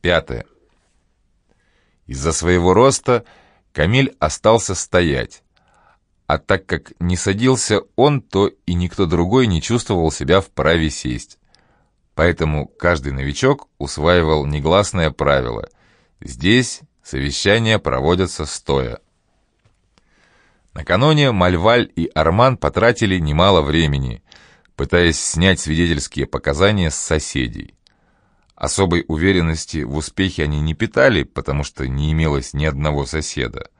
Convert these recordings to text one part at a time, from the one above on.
Пятое. Из-за своего роста Камиль остался стоять. А так как не садился он, то и никто другой не чувствовал себя вправе сесть. Поэтому каждый новичок усваивал негласное правило. Здесь совещания проводятся стоя. Накануне Мальваль и Арман потратили немало времени, пытаясь снять свидетельские показания с соседей. Особой уверенности в успехе они не питали, потому что не имелось ни одного соседа.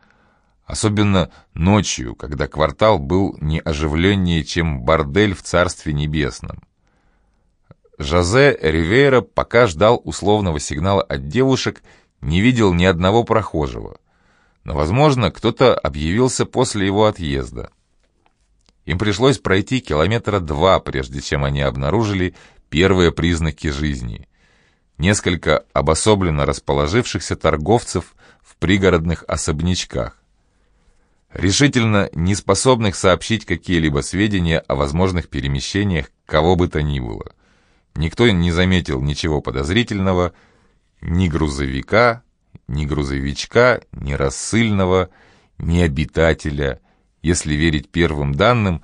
Особенно ночью, когда квартал был не оживленнее, чем бордель в Царстве Небесном. Жозе Ривейра пока ждал условного сигнала от девушек, не видел ни одного прохожего. Но, возможно, кто-то объявился после его отъезда. Им пришлось пройти километра два, прежде чем они обнаружили первые признаки жизни — несколько обособленно расположившихся торговцев в пригородных особнячках, решительно не способных сообщить какие-либо сведения о возможных перемещениях кого бы то ни было. Никто не заметил ничего подозрительного, ни грузовика, ни грузовичка, ни рассыльного, ни обитателя. Если верить первым данным,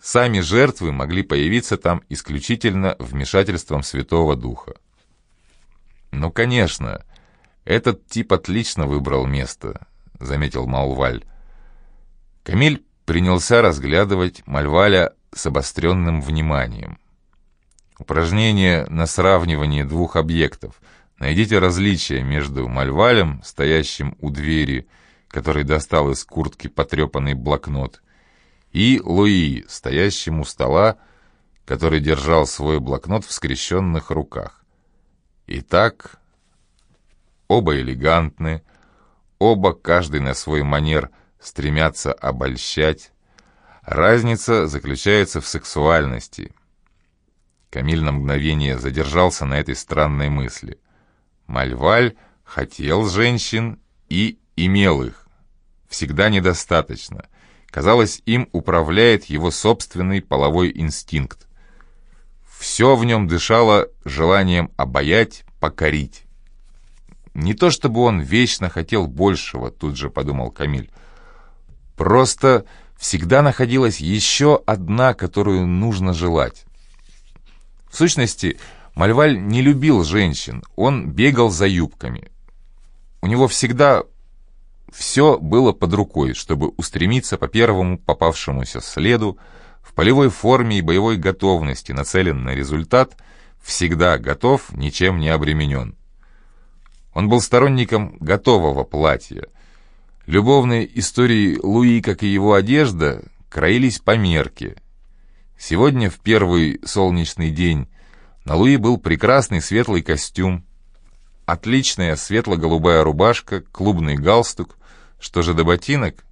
сами жертвы могли появиться там исключительно вмешательством Святого Духа. «Ну, конечно, этот тип отлично выбрал место», — заметил Малваль. Камиль принялся разглядывать Мальваля с обостренным вниманием. Упражнение на сравнивание двух объектов. Найдите различия между Мальвалем, стоящим у двери, который достал из куртки потрепанный блокнот, и Луи, стоящим у стола, который держал свой блокнот в скрещенных руках. Итак, оба элегантны, оба, каждый на свой манер, стремятся обольщать. Разница заключается в сексуальности. Камиль на мгновение задержался на этой странной мысли. Мальваль хотел женщин и имел их. Всегда недостаточно. Казалось, им управляет его собственный половой инстинкт. Все в нем дышало желанием обаять, покорить. Не то чтобы он вечно хотел большего, тут же подумал Камиль. Просто всегда находилась еще одна, которую нужно желать. В сущности, Мальваль не любил женщин, он бегал за юбками. У него всегда все было под рукой, чтобы устремиться по первому попавшемуся следу, в полевой форме и боевой готовности, нацелен на результат, всегда готов, ничем не обременен. Он был сторонником готового платья. Любовные истории Луи, как и его одежда, краились по мерке. Сегодня, в первый солнечный день, на Луи был прекрасный светлый костюм, отличная светло-голубая рубашка, клубный галстук, что же до ботинок?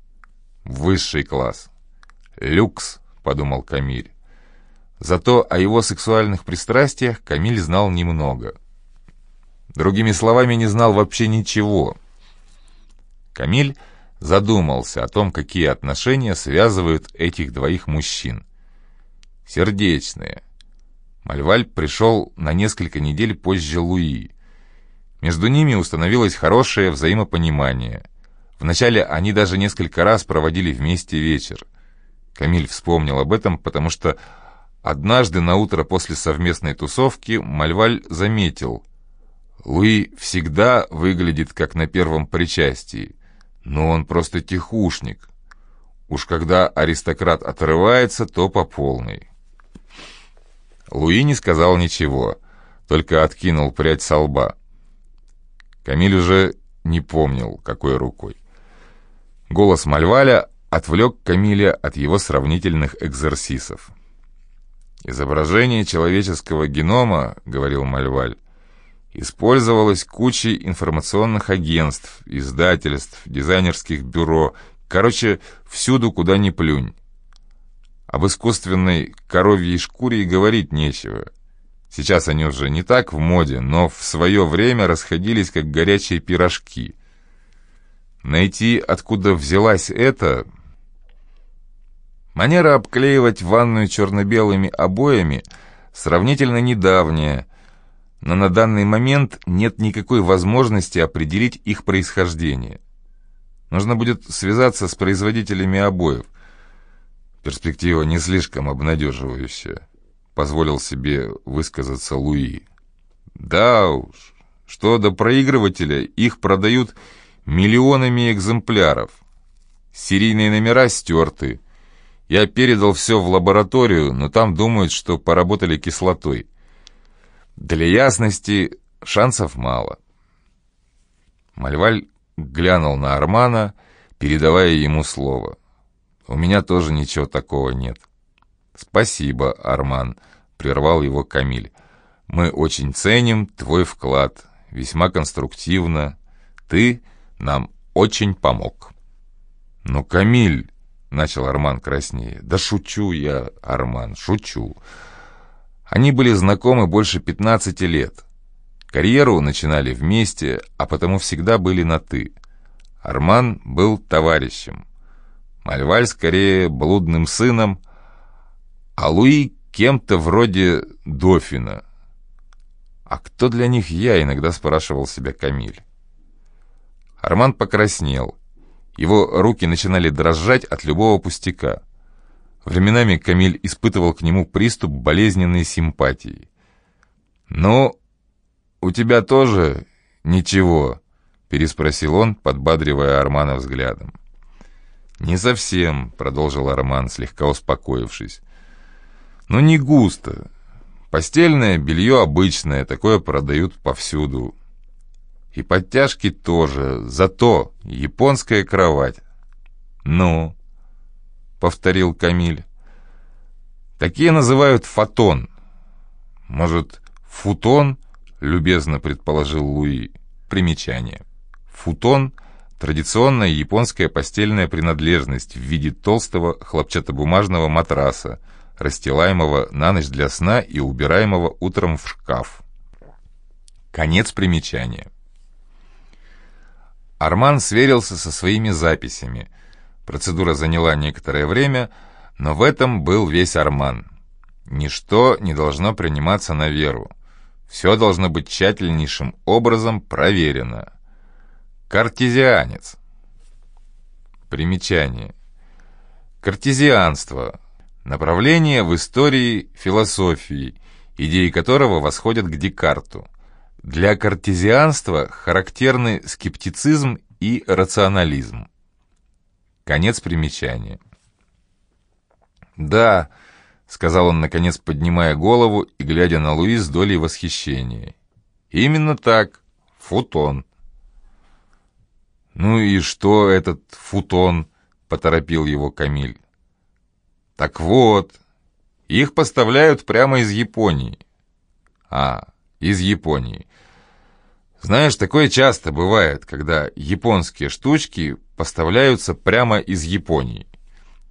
Высший класс. Люкс подумал Камиль. Зато о его сексуальных пристрастиях Камиль знал немного. Другими словами, не знал вообще ничего. Камиль задумался о том, какие отношения связывают этих двоих мужчин. Сердечные. Мальваль пришел на несколько недель позже Луи. Между ними установилось хорошее взаимопонимание. Вначале они даже несколько раз проводили вместе вечер. Камиль вспомнил об этом, потому что однажды на утро после совместной тусовки Мальваль заметил. Луи всегда выглядит как на первом причастии, но он просто тихушник. Уж когда аристократ отрывается, то по полной. Луи не сказал ничего, только откинул прядь со лба. Камиль уже не помнил, какой рукой. Голос Мальваля отвлек Камиля от его сравнительных экзерсисов. «Изображение человеческого генома, — говорил Мальваль, — использовалось кучей информационных агентств, издательств, дизайнерских бюро, короче, всюду, куда ни плюнь. Об искусственной коровьей шкуре и говорить нечего. Сейчас они уже не так в моде, но в свое время расходились как горячие пирожки. Найти, откуда взялась эта, Манера обклеивать ванную черно-белыми обоями сравнительно недавняя, но на данный момент нет никакой возможности определить их происхождение. Нужно будет связаться с производителями обоев. Перспектива не слишком обнадеживающая, позволил себе высказаться Луи. Да уж, что до проигрывателя, их продают миллионами экземпляров. Серийные номера стерты. Я передал все в лабораторию, но там думают, что поработали кислотой. Для ясности шансов мало. Мальваль глянул на Армана, передавая ему слово. «У меня тоже ничего такого нет». «Спасибо, Арман», — прервал его Камиль. «Мы очень ценим твой вклад, весьма конструктивно. Ты нам очень помог». «Ну, Камиль», — начал Арман краснее, — «да шучу я, Арман, шучу». Они были знакомы больше 15 лет. Карьеру начинали вместе, а потому всегда были на «ты». Арман был товарищем. Мальваль скорее блудным сыном, а Луи кем-то вроде Дофина. А кто для них я, иногда спрашивал себя Камиль. Арман покраснел. Его руки начинали дрожать от любого пустяка. Временами Камиль испытывал к нему приступ болезненной симпатии. «Ну, у тебя тоже ничего?» — переспросил он, подбадривая Армана взглядом. «Не совсем», — продолжил Арман, слегка успокоившись. «Ну, не густо. Постельное белье обычное, такое продают повсюду. И подтяжки тоже, зато японская кровать». «Ну?» повторил Камиль. «Такие называют фотон». «Может, футон?» — любезно предположил Луи. Примечание. Футон — традиционная японская постельная принадлежность в виде толстого хлопчатобумажного матраса, расстилаемого на ночь для сна и убираемого утром в шкаф. Конец примечания. Арман сверился со своими записями — Процедура заняла некоторое время, но в этом был весь Арман. Ничто не должно приниматься на веру. Все должно быть тщательнейшим образом проверено. Картезианец. Примечание. Картезианство. Направление в истории философии, идеи которого восходят к Декарту. Для картезианства характерны скептицизм и рационализм. Конец примечания. «Да», — сказал он, наконец, поднимая голову и глядя на Луи с долей восхищения. «Именно так. Футон». «Ну и что этот футон?» — поторопил его Камиль. «Так вот, их поставляют прямо из Японии». «А, из Японии. Знаешь, такое часто бывает, когда японские штучки поставляются прямо из Японии.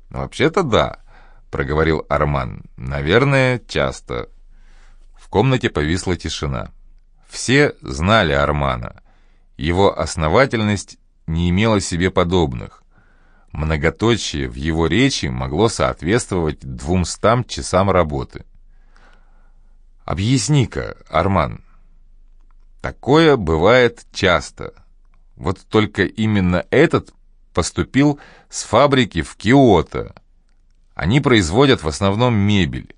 «Вообще-то да», — проговорил Арман. «Наверное, часто». В комнате повисла тишина. Все знали Армана. Его основательность не имела себе подобных. Многоточие в его речи могло соответствовать двумстам часам работы. «Объясни-ка, Арман». Такое бывает часто. Вот только именно этот поступил с фабрики в Киото. Они производят в основном мебель,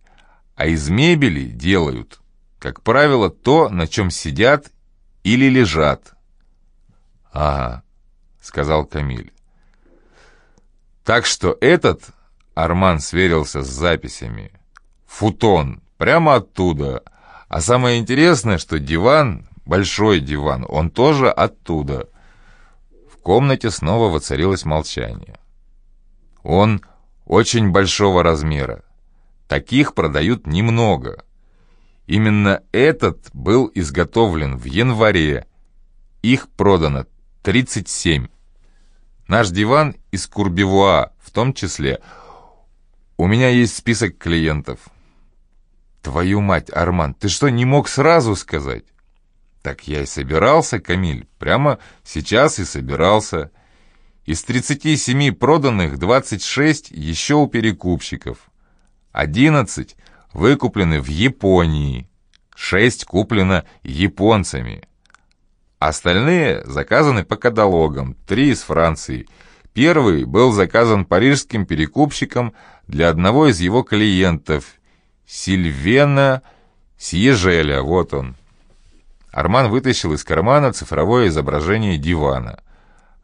а из мебели делают, как правило, то, на чем сидят или лежат. «Ага», — сказал Камиль. Так что этот, Арман сверился с записями, футон, прямо оттуда. А самое интересное, что диван, большой диван, он тоже оттуда комнате снова воцарилось молчание. Он очень большого размера. Таких продают немного. Именно этот был изготовлен в январе. Их продано 37. Наш диван из Курбивуа, в том числе. У меня есть список клиентов. Твою мать, Арман, ты что, не мог сразу сказать? Так я и собирался, Камиль, прямо сейчас и собирался. Из 37 проданных 26 еще у перекупщиков. 11 выкуплены в Японии. Шесть куплено японцами. Остальные заказаны по каталогам, три из Франции. Первый был заказан парижским перекупщиком для одного из его клиентов, Сильвена Сьежеля, вот он. Арман вытащил из кармана цифровое изображение дивана.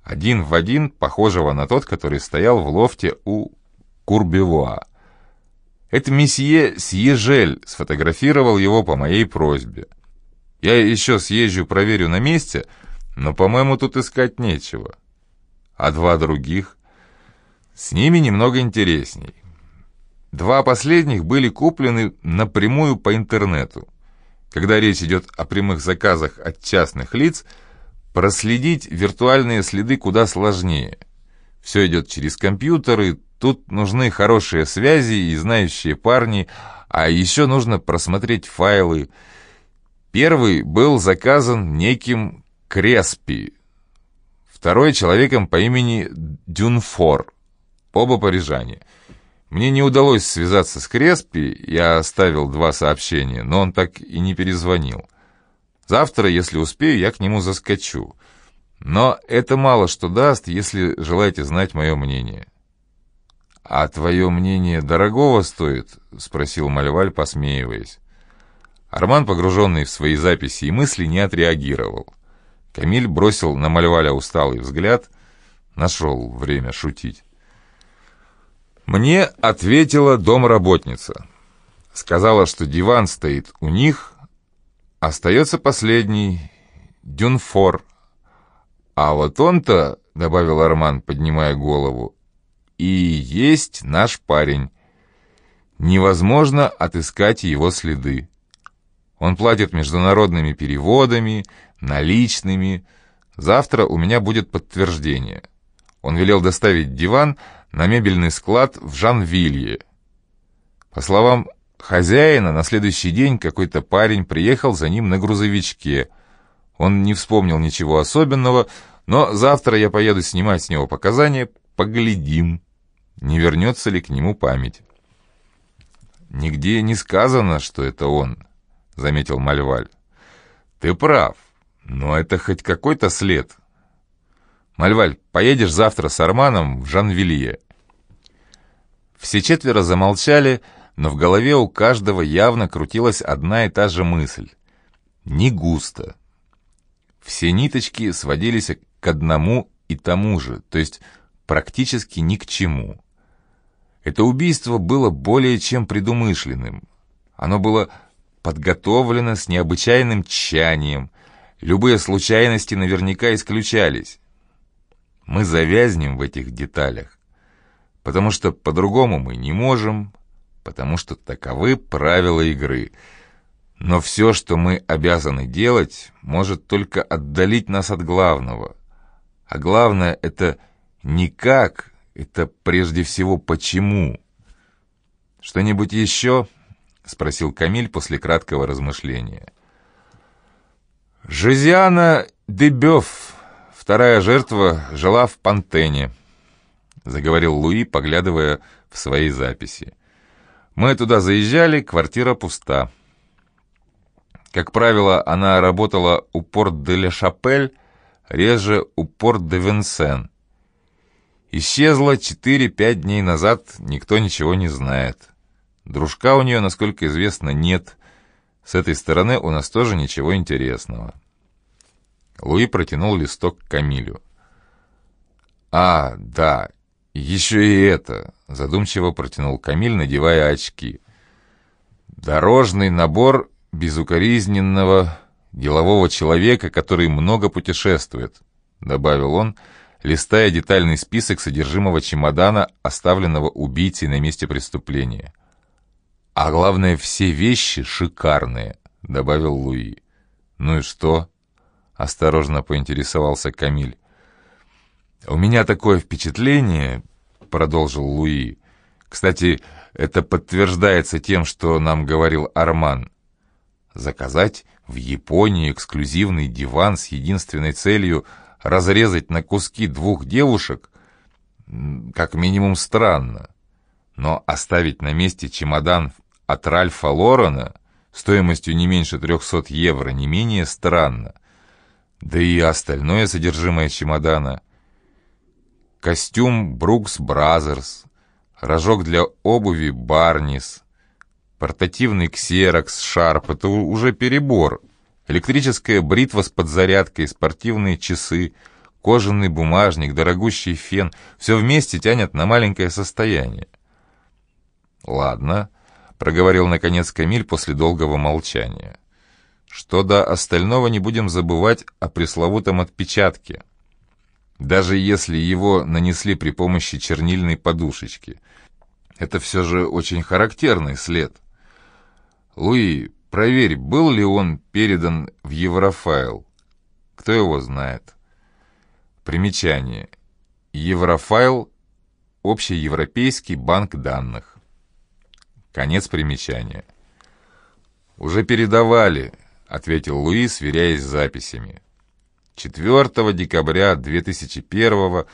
Один в один, похожего на тот, который стоял в лофте у Курбевуа. Это месье Сьежель сфотографировал его по моей просьбе. Я еще съезжу, проверю на месте, но, по-моему, тут искать нечего. А два других? С ними немного интересней. Два последних были куплены напрямую по интернету. Когда речь идет о прямых заказах от частных лиц, проследить виртуальные следы куда сложнее. Все идет через компьютеры, тут нужны хорошие связи и знающие парни, а еще нужно просмотреть файлы. Первый был заказан неким Креспи, второй человеком по имени Дюнфор, оба парижане. Мне не удалось связаться с Креспи, я оставил два сообщения, но он так и не перезвонил. Завтра, если успею, я к нему заскочу. Но это мало что даст, если желаете знать мое мнение. «А твое мнение дорогого стоит?» — спросил Мальваль, посмеиваясь. Арман, погруженный в свои записи и мысли, не отреагировал. Камиль бросил на Мальваля усталый взгляд, нашел время шутить. Мне ответила домработница. Сказала, что диван стоит у них, остается последний, Дюнфор. А вот он-то, — добавил Арман, поднимая голову, — и есть наш парень. Невозможно отыскать его следы. Он платит международными переводами, наличными. Завтра у меня будет подтверждение. Он велел доставить диван на мебельный склад в Жанвилье. По словам хозяина, на следующий день какой-то парень приехал за ним на грузовичке. Он не вспомнил ничего особенного, но завтра я поеду снимать с него показания, поглядим, не вернется ли к нему память. «Нигде не сказано, что это он», — заметил Мальваль. «Ты прав, но это хоть какой-то след». «Мальваль, поедешь завтра с Арманом в Жанвилье?» Все четверо замолчали, но в голове у каждого явно крутилась одна и та же мысль. Не густо. Все ниточки сводились к одному и тому же, то есть практически ни к чему. Это убийство было более чем предумышленным. Оно было подготовлено с необычайным тщанием. Любые случайности наверняка исключались. Мы завязнем в этих деталях, потому что по-другому мы не можем, потому что таковы правила игры. Но все, что мы обязаны делать, может только отдалить нас от главного. А главное — это не как, это прежде всего почему. «Что-нибудь еще?» — спросил Камиль после краткого размышления. «Жезиана Дебёв», Вторая жертва жила в Пантене, заговорил Луи, поглядывая в свои записи. Мы туда заезжали, квартира пуста. Как правило, она работала у Порт-де-Ле-Шапель, реже у Порт-де-Венсен. Исчезла 4-5 дней назад, никто ничего не знает. Дружка у нее, насколько известно, нет. С этой стороны у нас тоже ничего интересного. Луи протянул листок Камилю. «А, да, еще и это!» — задумчиво протянул Камиль, надевая очки. «Дорожный набор безукоризненного делового человека, который много путешествует», — добавил он, листая детальный список содержимого чемодана, оставленного убийцей на месте преступления. «А главное, все вещи шикарные», — добавил Луи. «Ну и что?» Осторожно поинтересовался Камиль. «У меня такое впечатление», — продолжил Луи. «Кстати, это подтверждается тем, что нам говорил Арман. Заказать в Японии эксклюзивный диван с единственной целью разрезать на куски двух девушек, как минимум странно. Но оставить на месте чемодан от Ральфа Лорена, стоимостью не меньше 300 евро не менее странно. Да и остальное содержимое чемодана. Костюм Brooks Brothers, рожок для обуви Barneys, портативный ксерокс Sharp — это уже перебор. Электрическая бритва с подзарядкой, спортивные часы, кожаный бумажник, дорогущий фен — все вместе тянет на маленькое состояние. «Ладно», — проговорил наконец Камиль после долгого молчания. «Что до остального не будем забывать о пресловутом отпечатке. Даже если его нанесли при помощи чернильной подушечки. Это все же очень характерный след. Луи, проверь, был ли он передан в Еврофайл. Кто его знает?» Примечание. Еврофайл – общеевропейский банк данных. Конец примечания. «Уже передавали», — ответил Луи, сверяясь с записями. 4 декабря 2001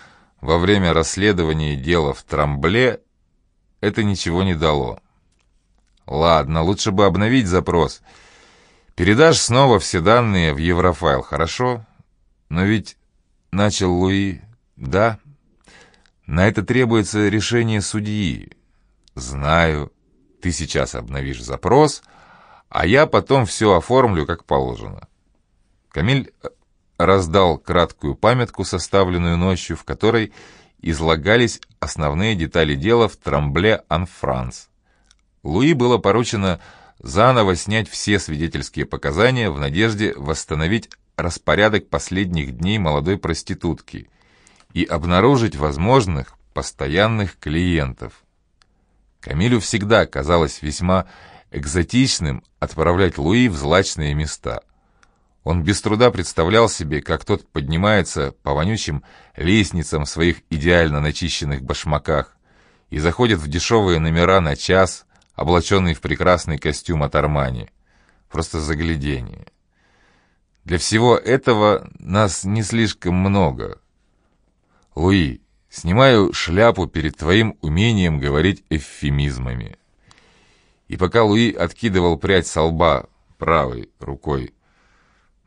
во время расследования дела в Трамбле это ничего не дало. Ладно, лучше бы обновить запрос. Передашь снова все данные в Еврофайл, хорошо? Но ведь, начал Луи, да, на это требуется решение судьи. Знаю, ты сейчас обновишь запрос, а я потом все оформлю как положено. Камиль э, раздал краткую памятку, составленную ночью, в которой излагались основные детали дела в Трамбле-Ан-Франс. Луи было поручено заново снять все свидетельские показания в надежде восстановить распорядок последних дней молодой проститутки и обнаружить возможных постоянных клиентов. Камилю всегда казалось весьма экзотичным отправлять Луи в злачные места. Он без труда представлял себе, как тот поднимается по вонючим лестницам в своих идеально начищенных башмаках и заходит в дешевые номера на час, облаченный в прекрасный костюм от Армани. Просто заглядение. Для всего этого нас не слишком много. Луи, Снимаю шляпу перед твоим умением говорить эвфемизмами. И пока Луи откидывал прядь со лба правой рукой,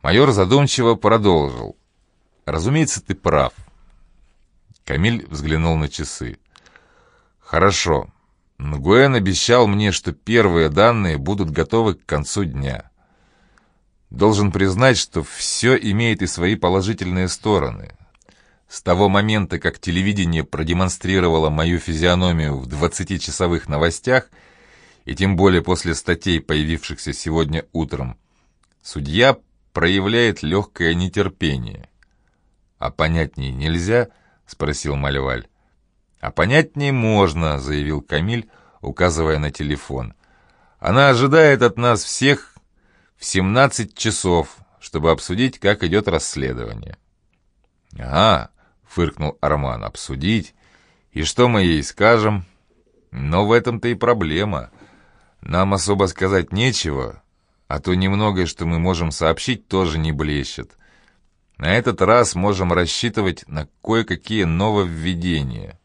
майор задумчиво продолжил. «Разумеется, ты прав». Камиль взглянул на часы. «Хорошо. Нгуэн обещал мне, что первые данные будут готовы к концу дня. Должен признать, что все имеет и свои положительные стороны. С того момента, как телевидение продемонстрировало мою физиономию в 20-часовых новостях, и тем более после статей, появившихся сегодня утром, судья проявляет легкое нетерпение. «А понятнее нельзя?» — спросил Мальваль. «А понятнее можно», — заявил Камиль, указывая на телефон. «Она ожидает от нас всех в 17 часов, чтобы обсудить, как идет расследование». «А, фыркнул Арман. «Обсудить? И что мы ей скажем?» «Но в этом-то и проблема. Нам особо сказать нечего, а то немногое, что мы можем сообщить, тоже не блещет. На этот раз можем рассчитывать на кое-какие нововведения.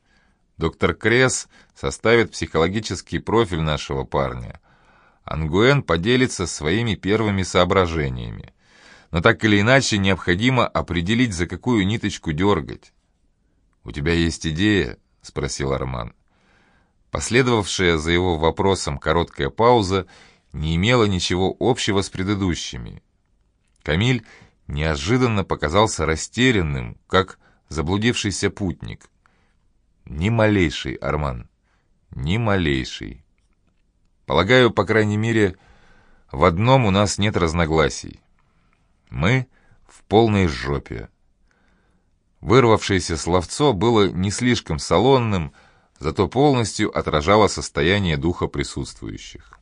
Доктор Кресс составит психологический профиль нашего парня. Ангуэн поделится своими первыми соображениями. Но так или иначе необходимо определить, за какую ниточку дергать. «У тебя есть идея?» — спросил Арман. Последовавшая за его вопросом короткая пауза не имела ничего общего с предыдущими. Камиль неожиданно показался растерянным, как заблудившийся путник. Ни малейший, Арман, ни малейший. Полагаю, по крайней мере, в одном у нас нет разногласий. Мы в полной жопе. Вырвавшееся словцо было не слишком салонным, зато полностью отражало состояние духа присутствующих.